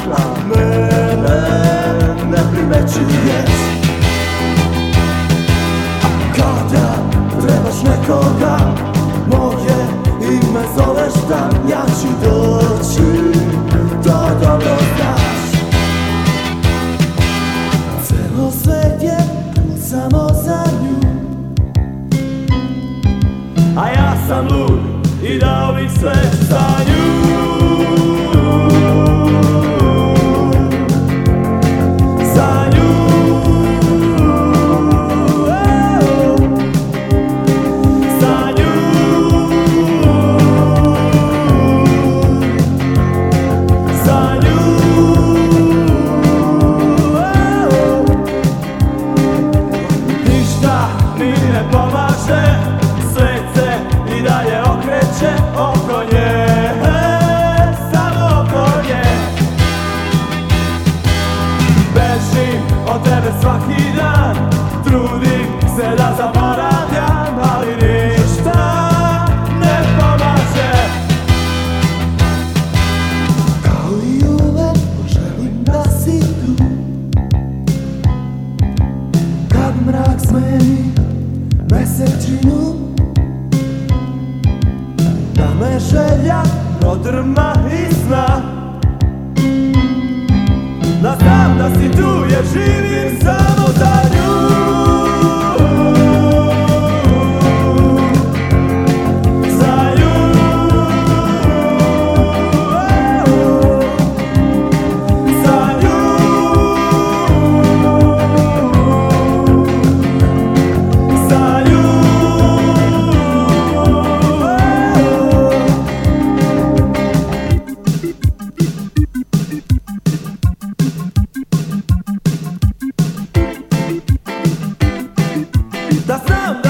uzimaš A mene ne primećuješ Kada trebaš nekoga Moje ime zoveš dan Ja ću doći To dobro znaš Celo svet je samo za nju A ja sam lud i dao bih sve za nju se da zaboravljam Ali ništa ne pomaže. Kao i uvek poželim da si tu? Kad mrak smeni mesečinu? Da me želja prodrma i sna Da znam da si tu jer živim samo za da samba.